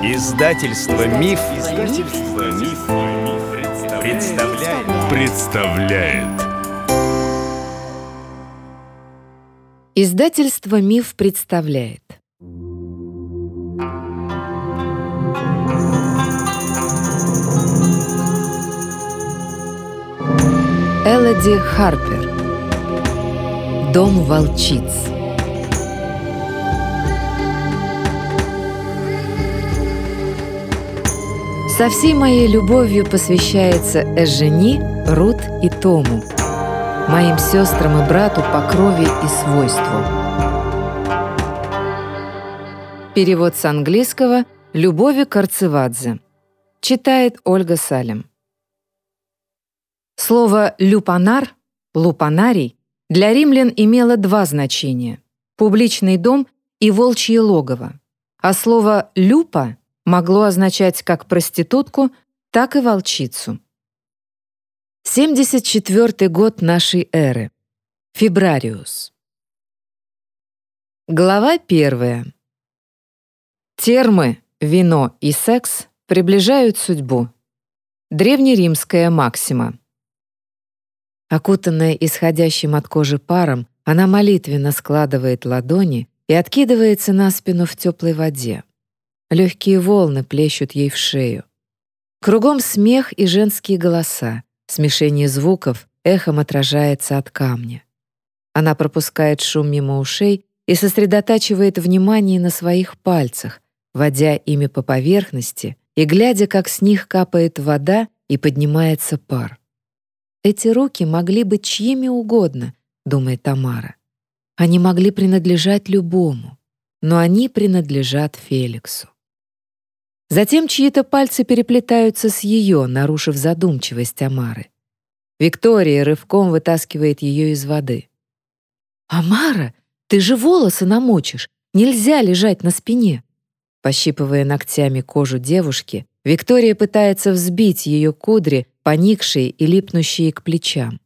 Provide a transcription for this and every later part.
Издательство Миф, Издательство Миф, представляет. представляет. Издательство Миф представляет. Элоди Харпер. Дом волчиц. Со всей моей любовью посвящается Эжени, Рут и Тому, моим сестрам и брату по крови и свойству. Перевод с английского Любови Карцевадзе. Читает Ольга Салем. Слово «люпанар» — «лупанарий» для римлян имело два значения — публичный дом и волчье логово, а слово «люпа» могло означать как проститутку, так и волчицу. 74 год нашей эры. Фебрариус. Глава первая. Термы, вино и секс приближают судьбу. Древнеримская максима. Окутанная исходящим от кожи паром, она молитвенно складывает ладони и откидывается на спину в теплой воде. Легкие волны плещут ей в шею. Кругом смех и женские голоса. Смешение звуков эхом отражается от камня. Она пропускает шум мимо ушей и сосредотачивает внимание на своих пальцах, водя ими по поверхности и глядя, как с них капает вода и поднимается пар. Эти руки могли быть чьими угодно, думает Тамара. Они могли принадлежать любому, но они принадлежат Феликсу. Затем чьи-то пальцы переплетаются с ее, нарушив задумчивость Амары. Виктория рывком вытаскивает ее из воды. «Амара, ты же волосы намочишь! Нельзя лежать на спине!» Пощипывая ногтями кожу девушки, Виктория пытается взбить ее кудри, поникшие и липнущие к плечам.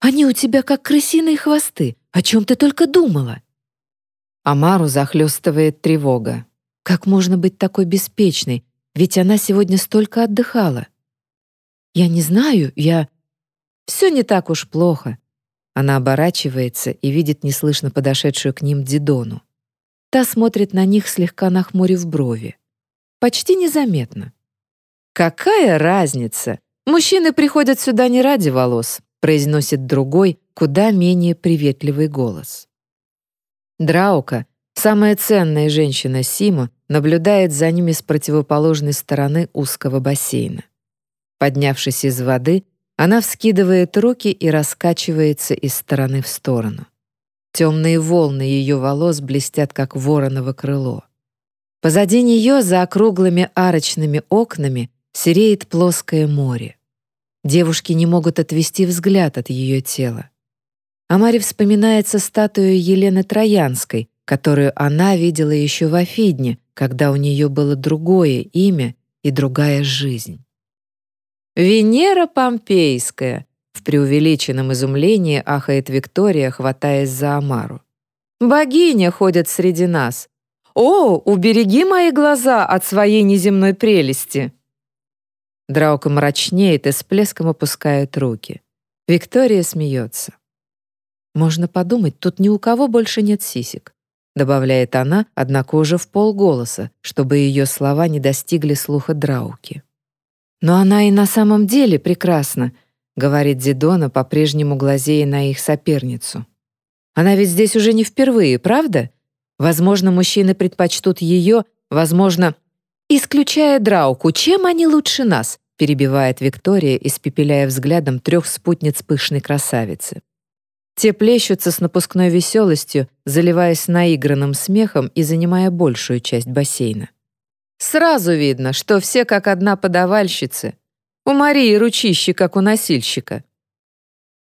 «Они у тебя как крысиные хвосты! О чем ты только думала?» Амару захлестывает тревога. Как можно быть такой беспечной? Ведь она сегодня столько отдыхала. Я не знаю, я... Все не так уж плохо. Она оборачивается и видит неслышно подошедшую к ним Дидону. Та смотрит на них, слегка нахмурив брови. Почти незаметно. «Какая разница? Мужчины приходят сюда не ради волос», произносит другой, куда менее приветливый голос. Драука, самая ценная женщина Сима, наблюдает за ними с противоположной стороны узкого бассейна. Поднявшись из воды, она вскидывает руки и раскачивается из стороны в сторону. Темные волны ее волос блестят, как вороново крыло. Позади нее, за округлыми арочными окнами, сереет плоское море. Девушки не могут отвести взгляд от ее тела. Амаре вспоминается статую Елены Троянской, которую она видела еще в Афидне, когда у нее было другое имя и другая жизнь. «Венера Помпейская!» В преувеличенном изумлении ахает Виктория, хватаясь за Амару. «Богиня ходит среди нас! О, убереги мои глаза от своей неземной прелести!» Драука мрачнеет и с плеском опускает руки. Виктория смеется. Можно подумать, тут ни у кого больше нет сисек добавляет она, однако уже в полголоса, чтобы ее слова не достигли слуха Драуки. «Но она и на самом деле прекрасна», — говорит Дидона, по-прежнему глазея на их соперницу. «Она ведь здесь уже не впервые, правда? Возможно, мужчины предпочтут ее, возможно...» «Исключая Драуку, чем они лучше нас?» — перебивает Виктория, испепеляя взглядом трех спутниц пышной красавицы. Те плещутся с напускной веселостью, заливаясь наигранным смехом и занимая большую часть бассейна. Сразу видно, что все как одна подавальщицы. У Марии ручище, как у носильщика.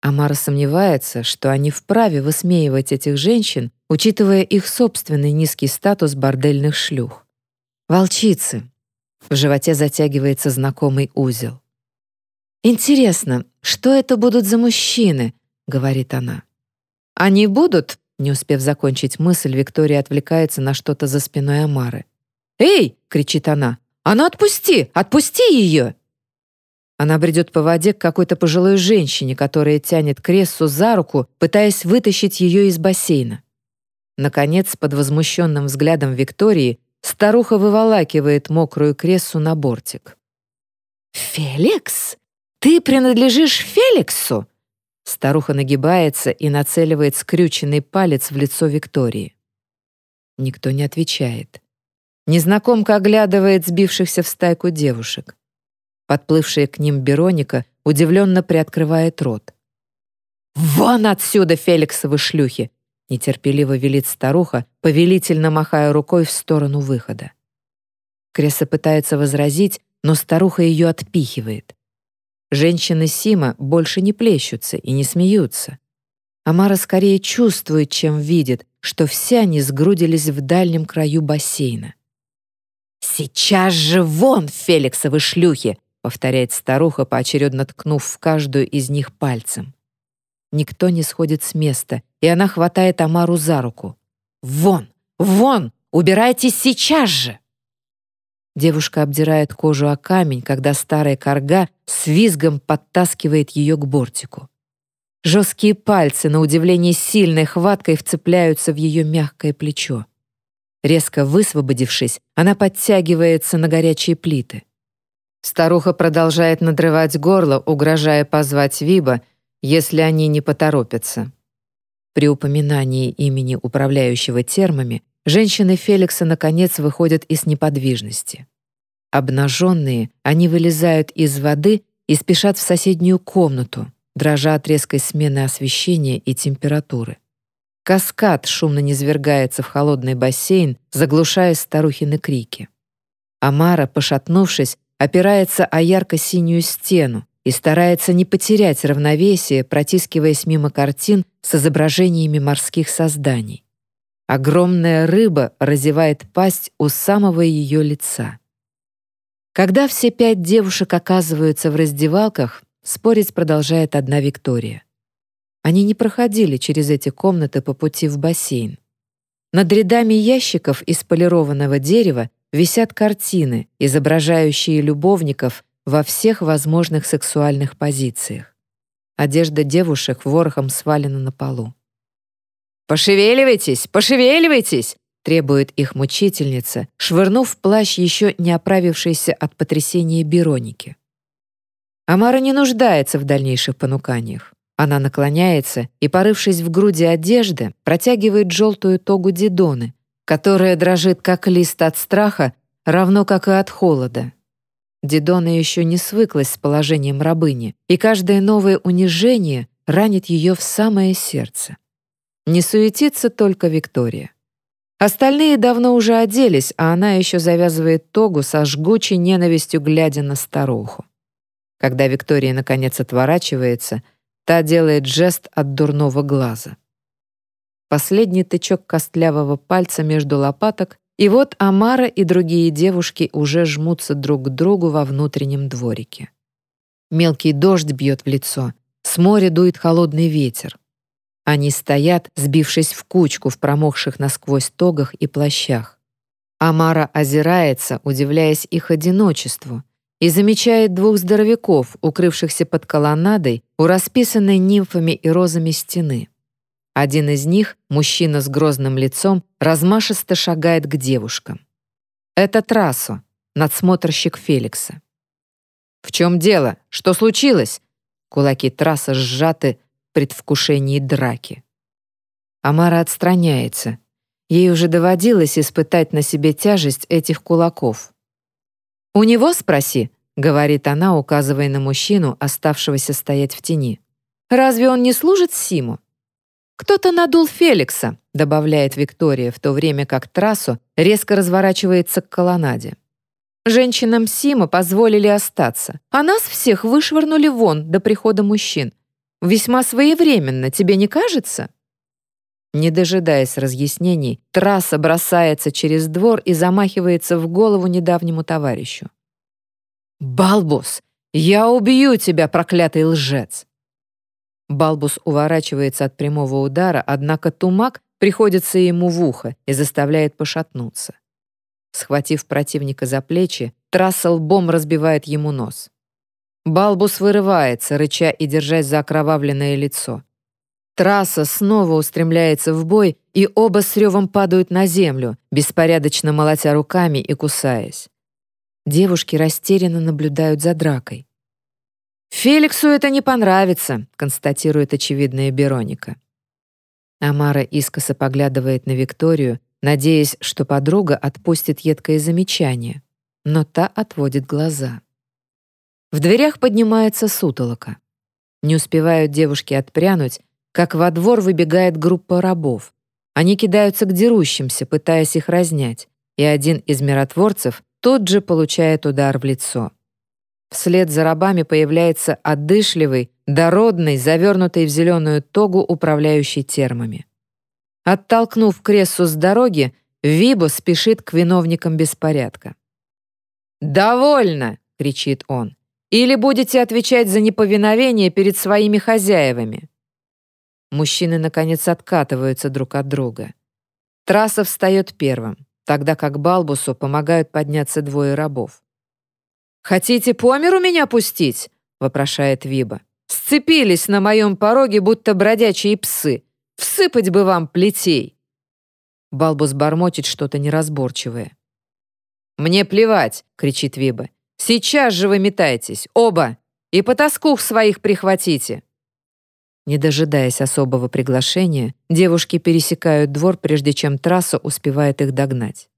Амара сомневается, что они вправе высмеивать этих женщин, учитывая их собственный низкий статус бордельных шлюх. Волчицы. В животе затягивается знакомый узел. Интересно, что это будут за мужчины, — говорит она. «Они будут?» — не успев закончить мысль, Виктория отвлекается на что-то за спиной Амары. «Эй!» — кричит она. «А ну отпусти! Отпусти ее!» Она бредет по воде к какой-то пожилой женщине, которая тянет Крессу за руку, пытаясь вытащить ее из бассейна. Наконец, под возмущенным взглядом Виктории, старуха выволакивает мокрую Крессу на бортик. «Феликс? Ты принадлежишь Феликсу?» Старуха нагибается и нацеливает скрюченный палец в лицо Виктории. Никто не отвечает. Незнакомка оглядывает сбившихся в стайку девушек. Подплывшая к ним Бероника удивленно приоткрывает рот. «Вон отсюда, Феликсовы шлюхи!» нетерпеливо велит старуха, повелительно махая рукой в сторону выхода. Креса пытается возразить, но старуха ее отпихивает. Женщины Сима больше не плещутся и не смеются. Амара скорее чувствует, чем видит, что все они сгрудились в дальнем краю бассейна. «Сейчас же вон, Феликсовы шлюхи!» повторяет старуха, поочередно ткнув в каждую из них пальцем. Никто не сходит с места, и она хватает Амару за руку. «Вон! Вон! Убирайтесь сейчас же!» Девушка обдирает кожу о камень, когда старая корга с визгом подтаскивает ее к бортику. Жесткие пальцы, на удивление сильной хваткой, вцепляются в ее мягкое плечо. Резко высвободившись, она подтягивается на горячие плиты. Старуха продолжает надрывать горло, угрожая позвать Виба, если они не поторопятся. При упоминании имени управляющего термами женщины Феликса наконец выходят из неподвижности. Обнаженные, они вылезают из воды и спешат в соседнюю комнату, дрожа от резкой смены освещения и температуры. Каскад шумно низвергается в холодный бассейн, заглушая старухины крики. Амара, пошатнувшись, опирается о ярко-синюю стену и старается не потерять равновесие, протискиваясь мимо картин с изображениями морских созданий. Огромная рыба разевает пасть у самого ее лица. Когда все пять девушек оказываются в раздевалках, спорить продолжает одна Виктория. Они не проходили через эти комнаты по пути в бассейн. Над рядами ящиков из полированного дерева висят картины, изображающие любовников во всех возможных сексуальных позициях. Одежда девушек ворохом свалена на полу. «Пошевеливайтесь! Пошевеливайтесь!» требует их мучительница, швырнув плащ еще не оправившейся от потрясения Бероники. Амара не нуждается в дальнейших понуканиях. Она наклоняется и, порывшись в груди одежды, протягивает желтую тогу Дидоны, которая дрожит как лист от страха, равно как и от холода. Дидона еще не свыклась с положением рабыни, и каждое новое унижение ранит ее в самое сердце. Не суетится только Виктория. Остальные давно уже оделись, а она еще завязывает тогу со жгучей ненавистью, глядя на старуху. Когда Виктория наконец отворачивается — Та делает жест от дурного глаза. Последний тычок костлявого пальца между лопаток, и вот Амара и другие девушки уже жмутся друг к другу во внутреннем дворике. Мелкий дождь бьет в лицо, с моря дует холодный ветер. Они стоят, сбившись в кучку в промокших насквозь тогах и плащах. Амара озирается, удивляясь их одиночеству, и замечает двух здоровяков, укрывшихся под колоннадой у расписанной нимфами и розами стены. Один из них, мужчина с грозным лицом, размашисто шагает к девушкам. Это Трасо, надсмотрщик Феликса. «В чем дело? Что случилось?» Кулаки Траса сжаты предвкушении драки. Амара отстраняется. Ей уже доводилось испытать на себе тяжесть этих кулаков. «У него спроси», — говорит она, указывая на мужчину, оставшегося стоять в тени. «Разве он не служит Симу?» «Кто-то надул Феликса», — добавляет Виктория, в то время как трассу резко разворачивается к колоннаде. «Женщинам Сима позволили остаться, а нас всех вышвырнули вон до прихода мужчин. Весьма своевременно, тебе не кажется?» Не дожидаясь разъяснений, трасса бросается через двор и замахивается в голову недавнему товарищу. «Балбус, я убью тебя, проклятый лжец!» Балбус уворачивается от прямого удара, однако тумак приходится ему в ухо и заставляет пошатнуться. Схватив противника за плечи, трасса лбом разбивает ему нос. Балбус вырывается, рыча и держась за окровавленное лицо. Трасса снова устремляется в бой, и оба с ревом падают на землю, беспорядочно молотя руками и кусаясь. Девушки растерянно наблюдают за дракой. «Феликсу это не понравится», — констатирует очевидная Бероника. Амара искоса поглядывает на Викторию, надеясь, что подруга отпустит едкое замечание, но та отводит глаза. В дверях поднимается сутолока. Не успевают девушки отпрянуть, как во двор выбегает группа рабов. Они кидаются к дерущимся, пытаясь их разнять, и один из миротворцев тут же получает удар в лицо. Вслед за рабами появляется отдышливый, дородный, завернутый в зеленую тогу управляющий термами. Оттолкнув Крессу с дороги, Вибо спешит к виновникам беспорядка. «Довольно!» — кричит он. «Или будете отвечать за неповиновение перед своими хозяевами?» Мужчины, наконец, откатываются друг от друга. Трасса встает первым, тогда как Балбусу помогают подняться двое рабов. «Хотите по миру меня пустить?» — вопрошает Виба. «Сцепились на моем пороге, будто бродячие псы. Всыпать бы вам плетей!» Балбус бормочет что-то неразборчивое. «Мне плевать!» — кричит Виба. «Сейчас же вы метайтесь, оба! И потаскух своих прихватите!» Не дожидаясь особого приглашения, девушки пересекают двор, прежде чем трасса успевает их догнать.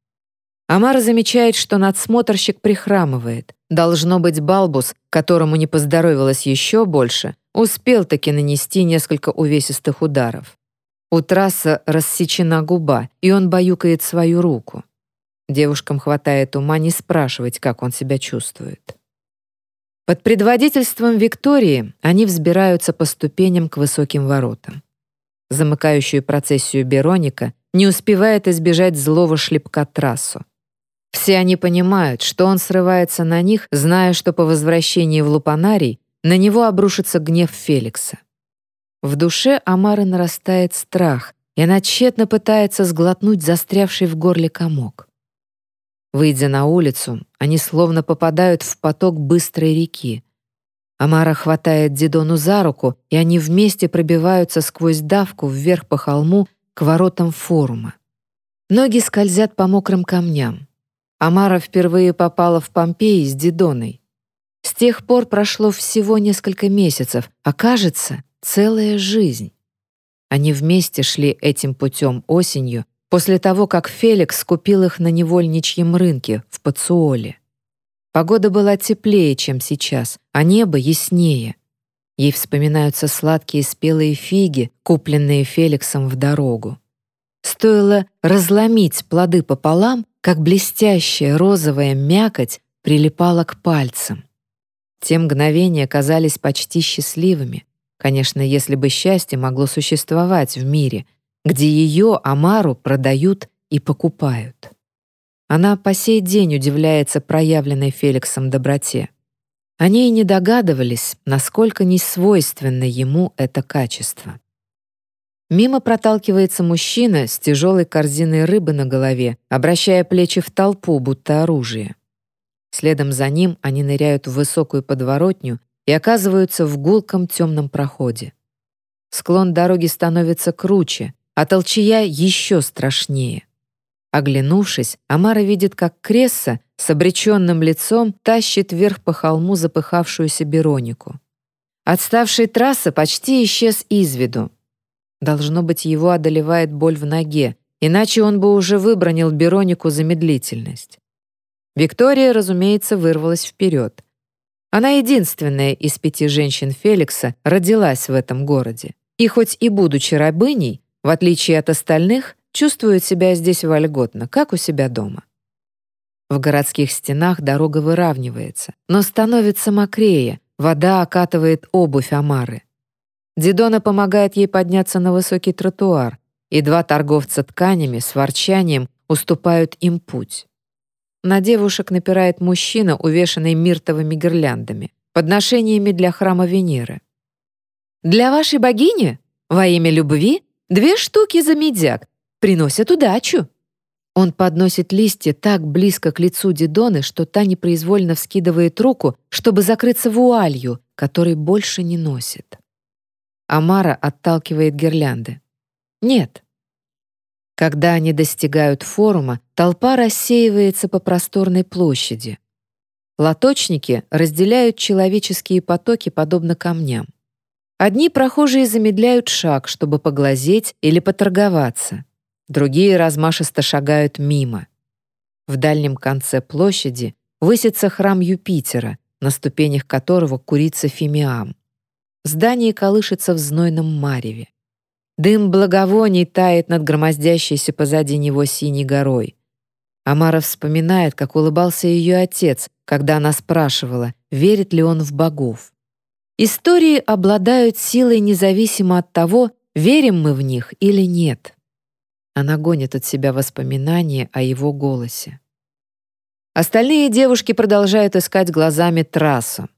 Амара замечает, что надсмотрщик прихрамывает. Должно быть, Балбус, которому не поздоровилось еще больше, успел таки нанести несколько увесистых ударов. У трасса рассечена губа, и он баюкает свою руку. Девушкам хватает ума не спрашивать, как он себя чувствует. Под предводительством Виктории они взбираются по ступеням к высоким воротам. Замыкающую процессию Бероника не успевает избежать злого шлепка трассу. Все они понимают, что он срывается на них, зная, что по возвращении в Лупанарий на него обрушится гнев Феликса. В душе Амары нарастает страх, и она тщетно пытается сглотнуть застрявший в горле комок. Выйдя на улицу, они словно попадают в поток быстрой реки. Амара хватает Дидону за руку, и они вместе пробиваются сквозь давку вверх по холму к воротам форума. Ноги скользят по мокрым камням. Амара впервые попала в Помпеи с Дидоной. С тех пор прошло всего несколько месяцев, а кажется, целая жизнь. Они вместе шли этим путем осенью, после того, как Феликс купил их на невольничьем рынке в Пацуоле. Погода была теплее, чем сейчас, а небо яснее. Ей вспоминаются сладкие спелые фиги, купленные Феликсом в дорогу. Стоило разломить плоды пополам, как блестящая розовая мякоть прилипала к пальцам. Те мгновения казались почти счастливыми. Конечно, если бы счастье могло существовать в мире — где ее, Амару, продают и покупают. Она по сей день удивляется проявленной Феликсом доброте. Они и не догадывались, насколько несвойственно ему это качество. Мимо проталкивается мужчина с тяжелой корзиной рыбы на голове, обращая плечи в толпу, будто оружие. Следом за ним они ныряют в высокую подворотню и оказываются в гулком темном проходе. Склон дороги становится круче, а толчья еще страшнее. Оглянувшись, Амара видит, как Кресса с обреченным лицом тащит вверх по холму запыхавшуюся Беронику. Отставший трасса почти исчез из виду. Должно быть, его одолевает боль в ноге, иначе он бы уже выбронил Беронику за медлительность. Виктория, разумеется, вырвалась вперед. Она единственная из пяти женщин Феликса родилась в этом городе. И хоть и будучи рабыней, в отличие от остальных, чувствует себя здесь вольготно, как у себя дома. В городских стенах дорога выравнивается, но становится мокрее, вода окатывает обувь Амары. Дидона помогает ей подняться на высокий тротуар, и два торговца тканями с ворчанием уступают им путь. На девушек напирает мужчина, увешанный миртовыми гирляндами, подношениями для храма Венеры. «Для вашей богини? Во имя любви?» Две штуки за медяк. Приносят удачу». Он подносит листья так близко к лицу Дидоны, что та непроизвольно вскидывает руку, чтобы закрыться вуалью, которой больше не носит. Амара отталкивает гирлянды. «Нет». Когда они достигают форума, толпа рассеивается по просторной площади. Лоточники разделяют человеческие потоки подобно камням. Одни прохожие замедляют шаг, чтобы поглазеть или поторговаться. Другие размашисто шагают мимо. В дальнем конце площади высится храм Юпитера, на ступенях которого курится фимиам. Здание колышется в знойном мареве. Дым благовоний тает над громоздящейся позади него синей горой. Амара вспоминает, как улыбался ее отец, когда она спрашивала, верит ли он в богов. Истории обладают силой независимо от того, верим мы в них или нет. Она гонит от себя воспоминания о его голосе. Остальные девушки продолжают искать глазами трассу.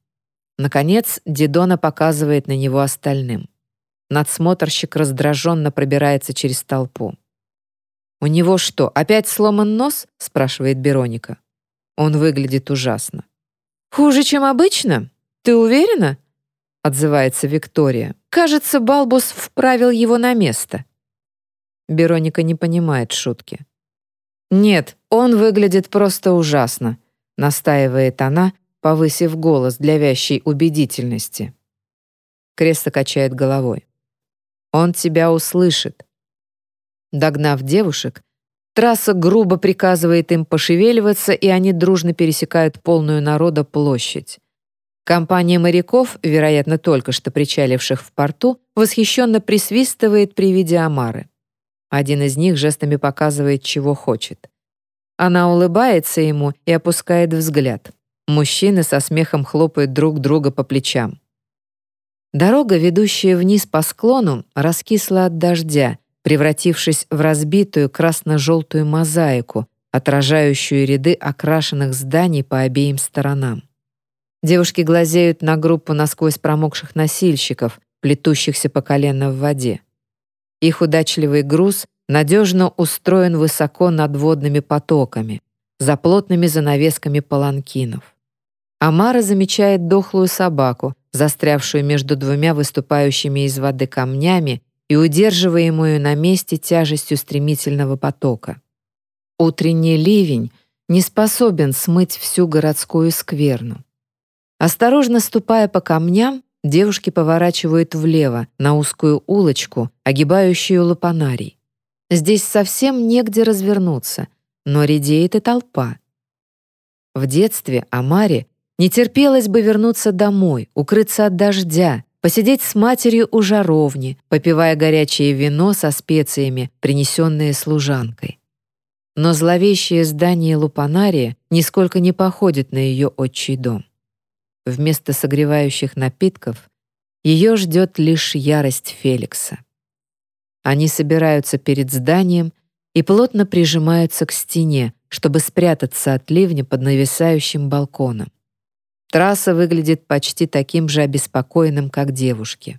Наконец, Дидона показывает на него остальным. Надсмотрщик раздраженно пробирается через толпу. «У него что, опять сломан нос?» — спрашивает Бероника. Он выглядит ужасно. «Хуже, чем обычно? Ты уверена?» — отзывается Виктория. «Кажется, Балбус вправил его на место». Бероника не понимает шутки. «Нет, он выглядит просто ужасно», — настаивает она, повысив голос для вящей убедительности. Креста качает головой. «Он тебя услышит». Догнав девушек, трасса грубо приказывает им пошевеливаться, и они дружно пересекают полную народа площадь. Компания моряков, вероятно, только что причаливших в порту, восхищенно присвистывает при виде Амары. Один из них жестами показывает, чего хочет. Она улыбается ему и опускает взгляд. Мужчины со смехом хлопают друг друга по плечам. Дорога, ведущая вниз по склону, раскисла от дождя, превратившись в разбитую красно-желтую мозаику, отражающую ряды окрашенных зданий по обеим сторонам. Девушки глазеют на группу насквозь промокших носильщиков, плетущихся по колено в воде. Их удачливый груз надежно устроен высоко над водными потоками, за плотными занавесками паланкинов. Амара замечает дохлую собаку, застрявшую между двумя выступающими из воды камнями и удерживаемую на месте тяжестью стремительного потока. Утренний ливень не способен смыть всю городскую скверну. Осторожно ступая по камням, Девушки поворачивают влево, на узкую улочку, огибающую лапанарий. Здесь совсем негде развернуться, но редеет и толпа. В детстве Амаре не терпелось бы вернуться домой, укрыться от дождя, посидеть с матерью у жаровни, попивая горячее вино со специями, принесенные служанкой. Но зловещее здание Лупанария нисколько не походит на ее отчий дом. Вместо согревающих напитков ее ждет лишь ярость Феликса. Они собираются перед зданием и плотно прижимаются к стене, чтобы спрятаться от ливня под нависающим балконом. Трасса выглядит почти таким же обеспокоенным, как девушки.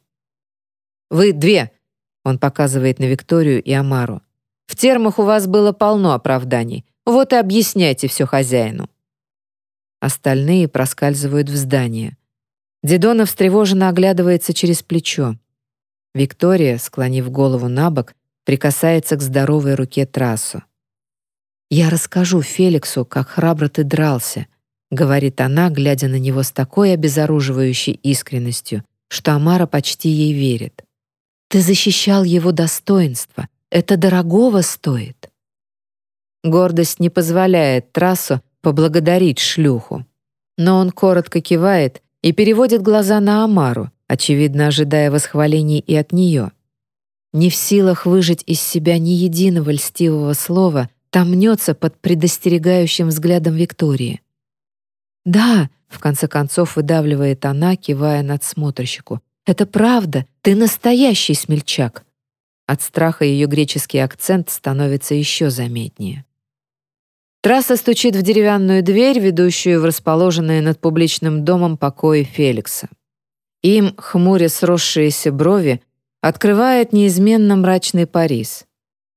«Вы две!» — он показывает на Викторию и Амару. «В термах у вас было полно оправданий. Вот и объясняйте все хозяину». Остальные проскальзывают в здание. Дидона встревоженно оглядывается через плечо. Виктория, склонив голову на бок, прикасается к здоровой руке трассу. «Я расскажу Феликсу, как храбро ты дрался», — говорит она, глядя на него с такой обезоруживающей искренностью, что Амара почти ей верит. «Ты защищал его достоинство. Это дорогого стоит». Гордость не позволяет трассу поблагодарить шлюху. Но он коротко кивает и переводит глаза на Амару, очевидно ожидая восхвалений и от нее. Не в силах выжать из себя ни единого льстивого слова, там под предостерегающим взглядом Виктории. «Да», — в конце концов выдавливает она, кивая надсмотрщику, «это правда, ты настоящий смельчак». От страха ее греческий акцент становится еще заметнее. Трасса стучит в деревянную дверь, ведущую в расположенные над публичным домом покои Феликса. Им, хмуря сросшиеся брови, открывает неизменно мрачный Парис.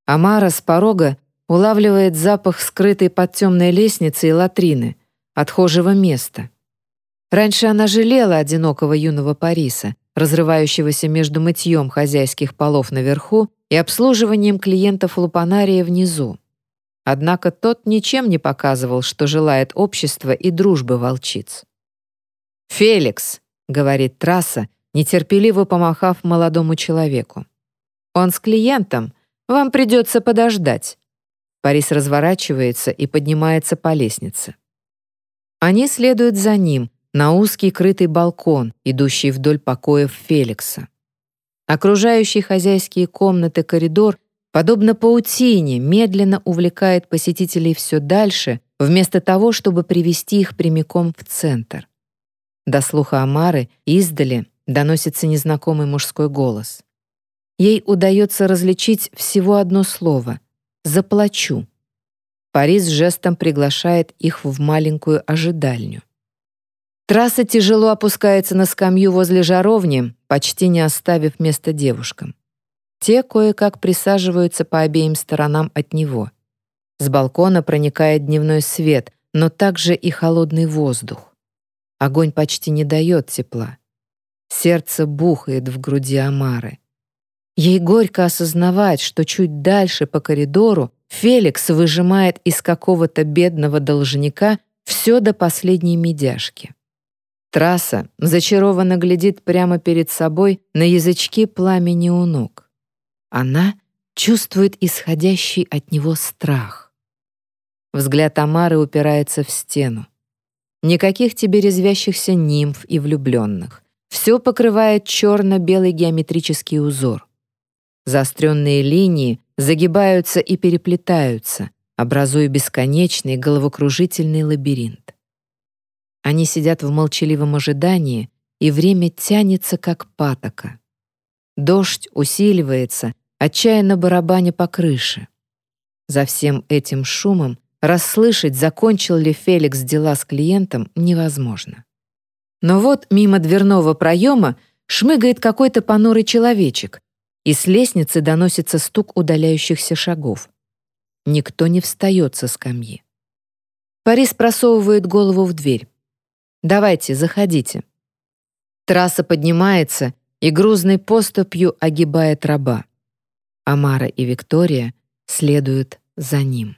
Амара с порога улавливает запах скрытой под темной лестницей латрины, отхожего места. Раньше она жалела одинокого юного Париса, разрывающегося между мытьем хозяйских полов наверху и обслуживанием клиентов лупанария внизу. Однако тот ничем не показывал, что желает общества и дружбы волчиц. «Феликс», — говорит трасса, нетерпеливо помахав молодому человеку. «Он с клиентом. Вам придется подождать». Парис разворачивается и поднимается по лестнице. Они следуют за ним на узкий крытый балкон, идущий вдоль покоев Феликса. Окружающий хозяйские комнаты коридор, подобно паутине, медленно увлекает посетителей все дальше, вместо того, чтобы привести их прямиком в центр. До слуха Амары издали доносится незнакомый мужской голос. Ей удается различить всего одно слово — «заплачу». Парис жестом приглашает их в маленькую ожидальню. Трасса тяжело опускается на скамью возле жаровни, почти не оставив места девушкам. Те кое-как присаживаются по обеим сторонам от него. С балкона проникает дневной свет, но также и холодный воздух. Огонь почти не дает тепла. Сердце бухает в груди Амары. Ей горько осознавать, что чуть дальше по коридору Феликс выжимает из какого-то бедного должника все до последней медяшки. Трасса зачарованно глядит прямо перед собой на язычки пламени у ног. Она чувствует исходящий от него страх. Взгляд Амары упирается в стену. Никаких тебе резвящихся нимф и влюбленных. Все покрывает черно-белый геометрический узор. Заостренные линии загибаются и переплетаются, образуя бесконечный головокружительный лабиринт. Они сидят в молчаливом ожидании, и время тянется, как патока. Дождь усиливается, отчаянно барабаня по крыше. За всем этим шумом Расслышать, закончил ли Феликс дела с клиентом, невозможно. Но вот мимо дверного проема шмыгает какой-то понурый человечек, и с лестницы доносится стук удаляющихся шагов. Никто не встает со скамьи. Парис просовывает голову в дверь. «Давайте, заходите». Трасса поднимается и грузной поступью огибает раба. Амара и Виктория следуют за ним.